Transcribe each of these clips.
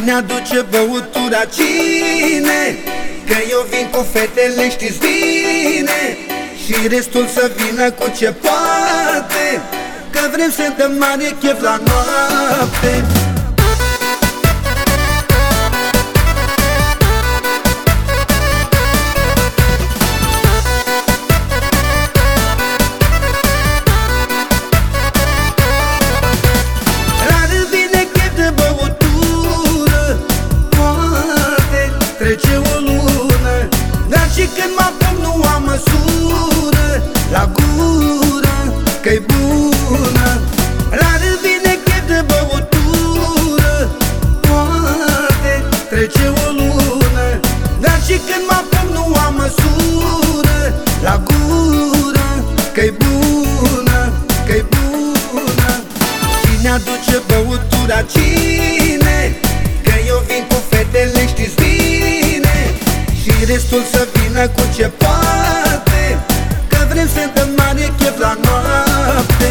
Cine aduce băutura, cine? Că eu vin cu fetele, știți bine? Și restul să vină cu ce poate? Că vrem să dăm mare chef la noapte când mă apuc nu am măsură. La gură că-i bună. La râd vine chef de băutură. Poate trece o lună. Dar și când mă apuc nu am măsură. La gură că-i bună, că-i bună. Cine aduce băutura, cine? Și restul să vină cu ce poate Că vrem să dăm mare chef la noapte.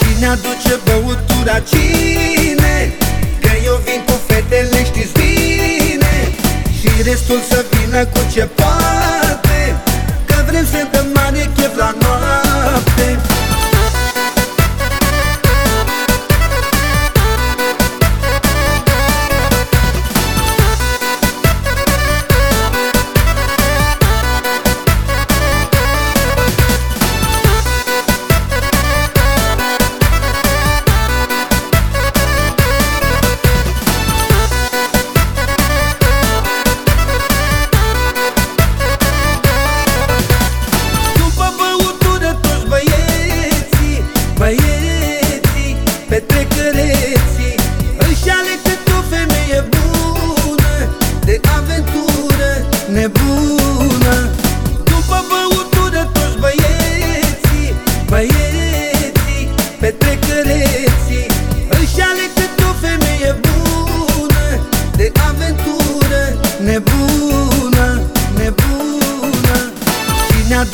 Cine aduce băutura, cine? Că eu vin cu fetele, știți bine. Și restul să vină cu ce poate Că vrem să dăm mare chef la noapte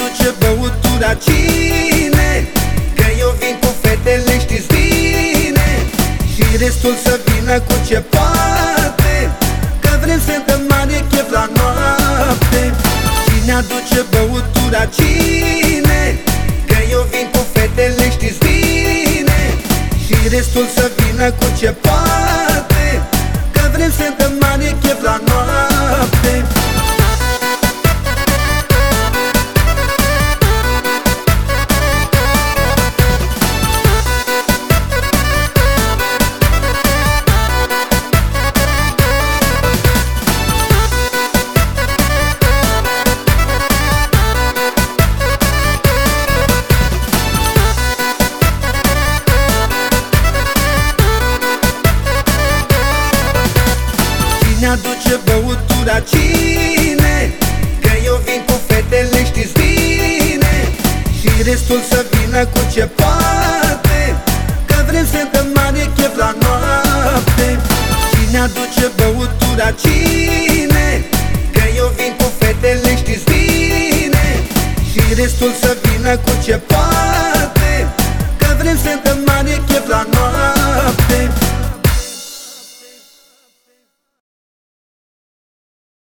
aduce băutura, cine? Că eu vin cu fetele, știți bine. Și restul să vină cu ce poate. Că vrem să dăm mare chef la noi Cine aduce băutura, cine? Că eu vin cu fetele, știți bine. Și restul să vină cu ce poate. Că vrem să dăm mare chef la noapte aduce băutura, cine? Că eu vin cu fetele, știți bine. Și restul să vină cu ce poate. Că vrem să dăm mare chef la noapte. Cine aduce băutura, cine? Că eu vin cu fetele, știți bine. Și restul să vină cu ce poate